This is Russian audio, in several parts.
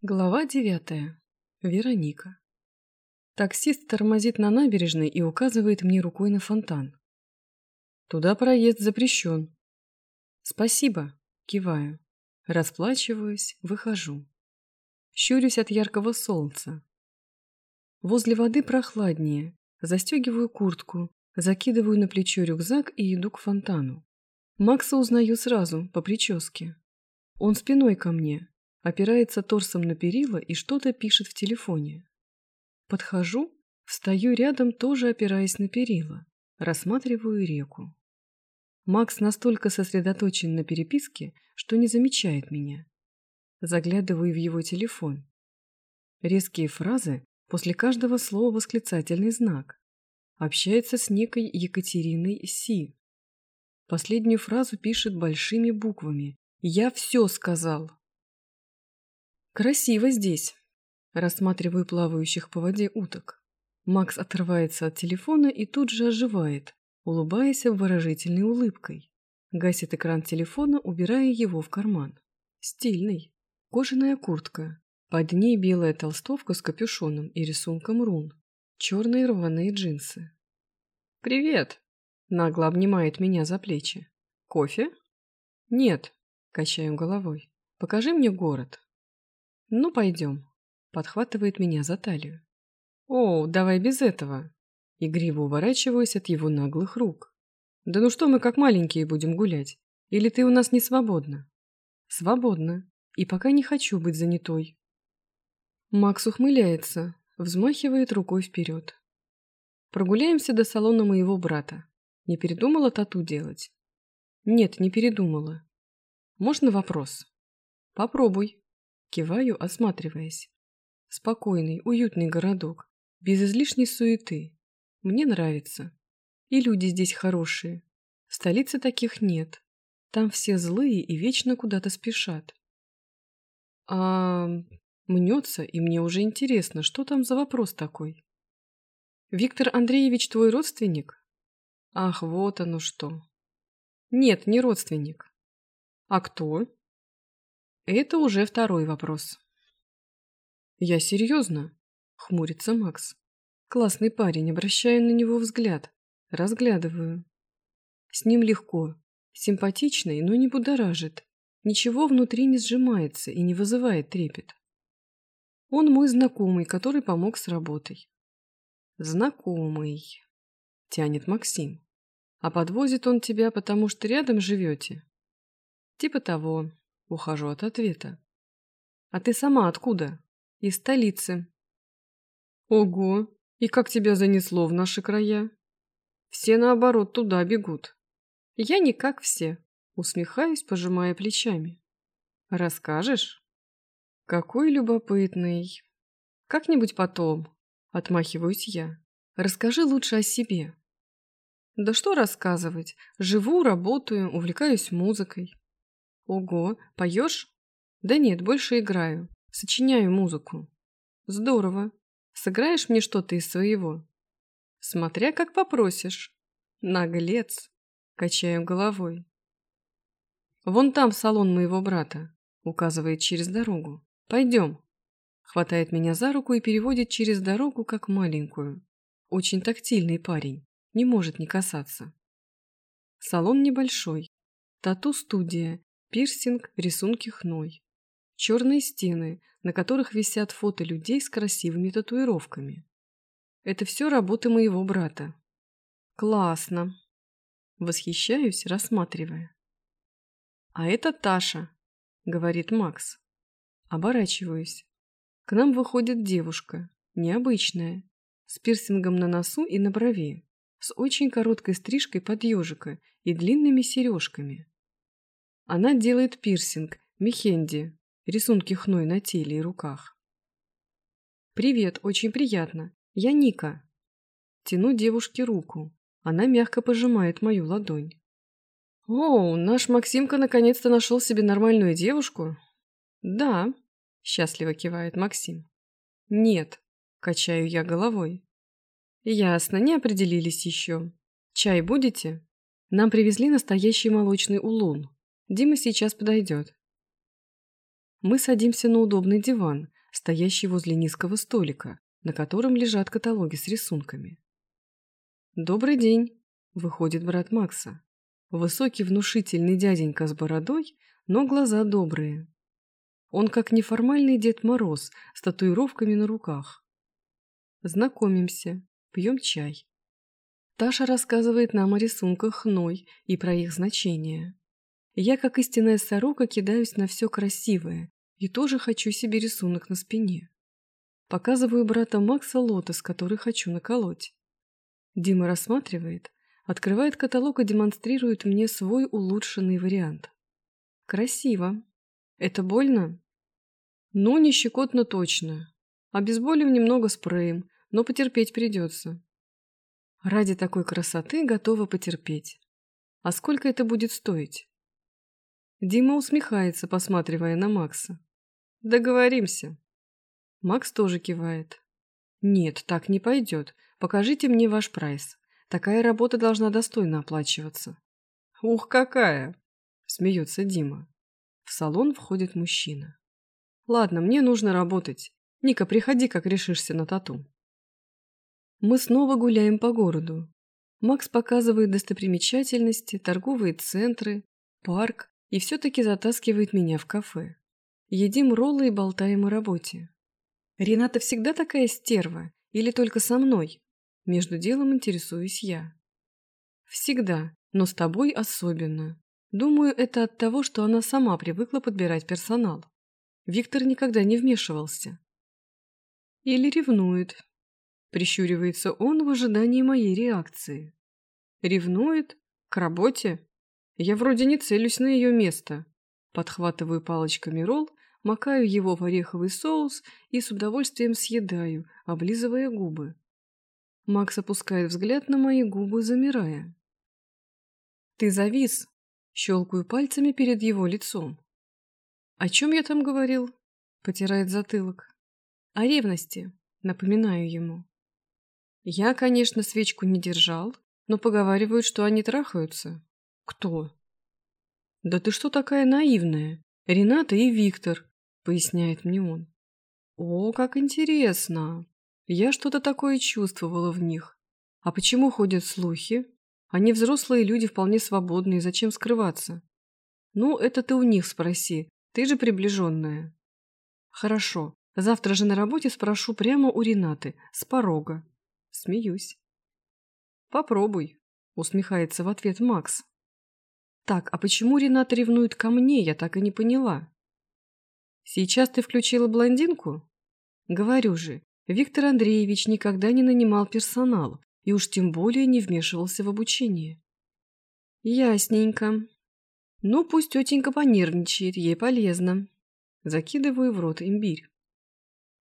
Глава девятая. Вероника. Таксист тормозит на набережной и указывает мне рукой на фонтан. Туда проезд запрещен. Спасибо, киваю. Расплачиваюсь, выхожу. Щурюсь от яркого солнца. Возле воды прохладнее. Застегиваю куртку, закидываю на плечо рюкзак и иду к фонтану. Макса узнаю сразу, по прическе. Он спиной ко мне, опирается торсом на перила и что-то пишет в телефоне. Подхожу, встаю рядом, тоже опираясь на перила, рассматриваю реку. Макс настолько сосредоточен на переписке, что не замечает меня. Заглядываю в его телефон. Резкие фразы, после каждого слова восклицательный знак. Общается с некой Екатериной Си. Последнюю фразу пишет большими буквами. «Я все сказал». Красиво здесь. Рассматриваю плавающих по воде уток. Макс отрывается от телефона и тут же оживает, улыбаясь обворожительной улыбкой. Гасит экран телефона, убирая его в карман. Стильный. Кожаная куртка. Под ней белая толстовка с капюшоном и рисунком рун. Черные рваные джинсы. «Привет!» – нагло обнимает меня за плечи. «Кофе?» «Нет», – качаю головой. «Покажи мне город». «Ну, пойдем», — подхватывает меня за талию. «О, давай без этого!» Игриво уворачиваюсь от его наглых рук. «Да ну что мы как маленькие будем гулять? Или ты у нас не свободна?» «Свободна. И пока не хочу быть занятой». Макс ухмыляется, взмахивает рукой вперед. «Прогуляемся до салона моего брата. Не передумала тату делать?» «Нет, не передумала. Можно вопрос?» «Попробуй», Киваю, осматриваясь. Спокойный, уютный городок, без излишней суеты. Мне нравится. И люди здесь хорошие. В столице таких нет. Там все злые и вечно куда-то спешат. А мнется, и мне уже интересно, что там за вопрос такой. Виктор Андреевич твой родственник? Ах, вот оно что. Нет, не родственник. А кто? Это уже второй вопрос. Я серьезно, хмурится Макс. Классный парень, обращаю на него взгляд. Разглядываю. С ним легко. Симпатичный, но не будоражит. Ничего внутри не сжимается и не вызывает трепет. Он мой знакомый, который помог с работой. Знакомый, тянет Максим. А подвозит он тебя, потому что рядом живете? Типа того. Ухожу от ответа. А ты сама откуда? Из столицы. Ого, и как тебя занесло в наши края? Все, наоборот, туда бегут. Я не как все. Усмехаюсь, пожимая плечами. Расскажешь? Какой любопытный. Как-нибудь потом. Отмахиваюсь я. Расскажи лучше о себе. Да что рассказывать? Живу, работаю, увлекаюсь музыкой. Ого, поешь? Да нет, больше играю. Сочиняю музыку. Здорово. Сыграешь мне что-то из своего? Смотря как попросишь. Наглец. Качаю головой. Вон там салон моего брата. Указывает через дорогу. Пойдем. Хватает меня за руку и переводит через дорогу, как маленькую. Очень тактильный парень. Не может не касаться. Салон небольшой. Тату-студия Пирсинг, рисунки хной. Черные стены, на которых висят фото людей с красивыми татуировками. Это все работы моего брата. Классно. Восхищаюсь, рассматривая. А это Таша, говорит Макс. Оборачиваюсь. К нам выходит девушка, необычная, с пирсингом на носу и на брови, с очень короткой стрижкой под ежика и длинными сережками. Она делает пирсинг, мехенди, рисунки хной на теле и руках. «Привет, очень приятно. Я Ника». Тяну девушке руку. Она мягко пожимает мою ладонь. «О, наш Максимка наконец-то нашел себе нормальную девушку?» «Да», – счастливо кивает Максим. «Нет», – качаю я головой. «Ясно, не определились еще. Чай будете?» Нам привезли настоящий молочный улун. Дима сейчас подойдет. Мы садимся на удобный диван, стоящий возле низкого столика, на котором лежат каталоги с рисунками. «Добрый день», — выходит брат Макса. Высокий внушительный дяденька с бородой, но глаза добрые. Он как неформальный Дед Мороз с татуировками на руках. Знакомимся, пьем чай. Таша рассказывает нам о рисунках хной и про их значение. Я, как истинная сорока, кидаюсь на все красивое и тоже хочу себе рисунок на спине. Показываю брата Макса лотос, который хочу наколоть. Дима рассматривает, открывает каталог и демонстрирует мне свой улучшенный вариант. Красиво. Это больно? Ну, не щекотно точно. Обезболим немного спреем, но потерпеть придется. Ради такой красоты готова потерпеть. А сколько это будет стоить? Дима усмехается, посматривая на Макса. Договоримся. Макс тоже кивает. Нет, так не пойдет. Покажите мне ваш прайс. Такая работа должна достойно оплачиваться. Ух, какая! Смеется Дима. В салон входит мужчина. Ладно, мне нужно работать. Ника, приходи, как решишься на тату. Мы снова гуляем по городу. Макс показывает достопримечательности, торговые центры, парк и все-таки затаскивает меня в кафе. Едим роллы и болтаем о работе. Рената всегда такая стерва или только со мной? Между делом интересуюсь я. Всегда, но с тобой особенно. Думаю, это от того, что она сама привыкла подбирать персонал. Виктор никогда не вмешивался. Или ревнует. Прищуривается он в ожидании моей реакции. Ревнует? К работе? Я вроде не целюсь на ее место. Подхватываю палочками ролл, макаю его в ореховый соус и с удовольствием съедаю, облизывая губы. Макс опускает взгляд на мои губы, замирая. «Ты завис!» — щелкаю пальцами перед его лицом. «О чем я там говорил?» — потирает затылок. «О ревности», — напоминаю ему. «Я, конечно, свечку не держал, но поговаривают, что они трахаются». «Кто?» «Да ты что такая наивная? Рената и Виктор», — поясняет мне он. «О, как интересно!» Я что-то такое чувствовала в них. А почему ходят слухи? Они взрослые люди, вполне свободные, зачем скрываться? Ну, это ты у них спроси, ты же приближенная. Хорошо, завтра же на работе спрошу прямо у Ренаты, с порога. Смеюсь. Попробуй, усмехается в ответ Макс. Так, а почему Рената ревнует ко мне, я так и не поняла. Сейчас ты включила блондинку? Говорю же, Виктор Андреевич никогда не нанимал персонал и уж тем более не вмешивался в обучение. Ясненько. Ну, пусть тетенька понервничает, ей полезно. Закидываю в рот имбирь.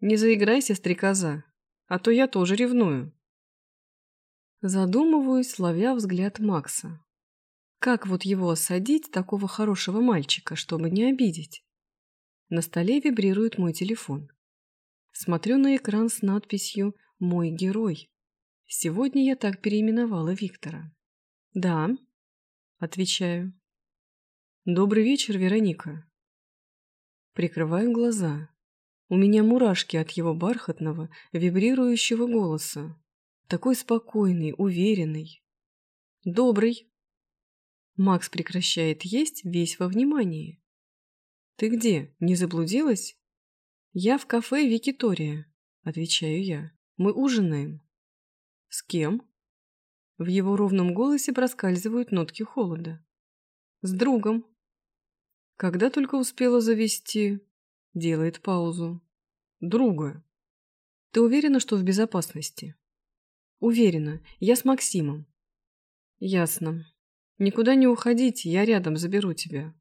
Не заиграйся, стрекоза, а то я тоже ревную. Задумываюсь, ловя взгляд Макса. Как вот его осадить, такого хорошего мальчика, чтобы не обидеть? На столе вибрирует мой телефон. Смотрю на экран с надписью «Мой герой». Сегодня я так переименовала Виктора. «Да», — отвечаю. «Добрый вечер, Вероника». Прикрываю глаза. У меня мурашки от его бархатного, вибрирующего голоса. Такой спокойный, уверенный. «Добрый». Макс прекращает есть весь во внимании. «Ты где, не заблудилась?» «Я в кафе Викитория», — отвечаю я. «Мы ужинаем». «С кем?» В его ровном голосе проскальзывают нотки холода. «С другом». «Когда только успела завести...» Делает паузу. «Друга». «Ты уверена, что в безопасности?» «Уверена. Я с Максимом». «Ясно. Никуда не уходите, я рядом заберу тебя».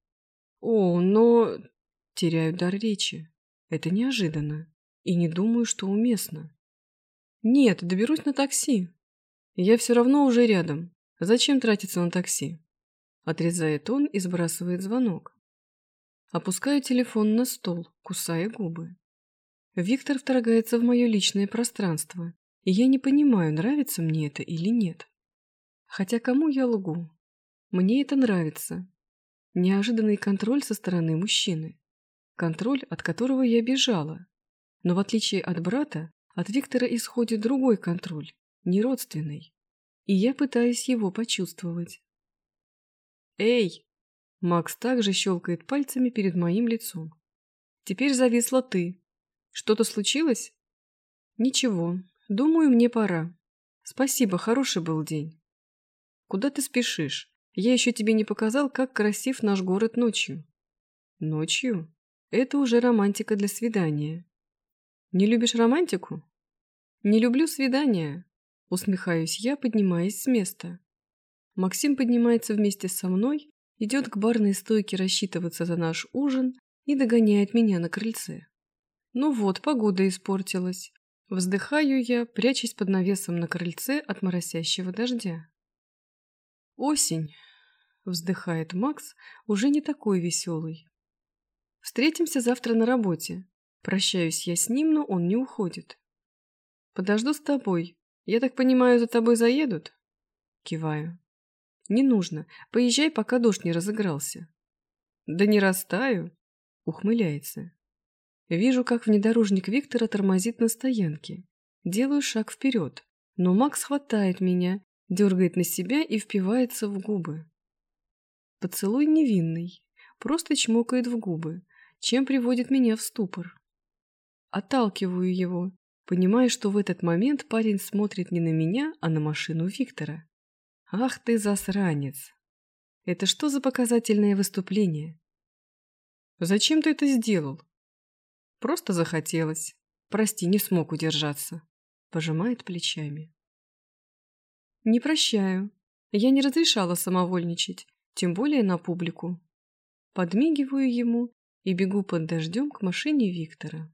«О, но...» Теряю дар речи. Это неожиданно. И не думаю, что уместно. Нет, доберусь на такси. Я все равно уже рядом. Зачем тратиться на такси? Отрезает он и сбрасывает звонок. Опускаю телефон на стол, кусая губы. Виктор вторгается в мое личное пространство, и я не понимаю, нравится мне это или нет. Хотя кому я лгу? Мне это нравится. Неожиданный контроль со стороны мужчины. контроль, от которого я бежала. Но в отличие от брата, от Виктора исходит другой контроль, не родственный. И я пытаюсь его почувствовать. «Эй!» Макс также щелкает пальцами перед моим лицом. «Теперь зависла ты. Что-то случилось?» «Ничего. Думаю, мне пора. Спасибо, хороший был день». «Куда ты спешишь? Я еще тебе не показал, как красив наш город ночью». «Ночью? Это уже романтика для свидания. Не любишь романтику? Не люблю свидания. Усмехаюсь я, поднимаясь с места. Максим поднимается вместе со мной, идет к барной стойке рассчитываться за наш ужин и догоняет меня на крыльце. Ну вот, погода испортилась. Вздыхаю я, прячась под навесом на крыльце от моросящего дождя. Осень, вздыхает Макс, уже не такой веселый. Встретимся завтра на работе. Прощаюсь я с ним, но он не уходит. Подожду с тобой. Я так понимаю, за тобой заедут? Киваю. Не нужно. Поезжай, пока дождь не разыгрался. Да не растаю. Ухмыляется. Вижу, как внедорожник Виктора тормозит на стоянке. Делаю шаг вперед, но Макс хватает меня, дергает на себя и впивается в губы. Поцелуй невинный, просто чмокает в губы, чем приводит меня в ступор. Отталкиваю его, понимая, что в этот момент парень смотрит не на меня, а на машину Виктора. Ах ты засранец! Это что за показательное выступление? Зачем ты это сделал? Просто захотелось. Прости, не смог удержаться. Пожимает плечами. Не прощаю. Я не разрешала самовольничать, тем более на публику. Подмигиваю ему и бегу под дождем к машине Виктора.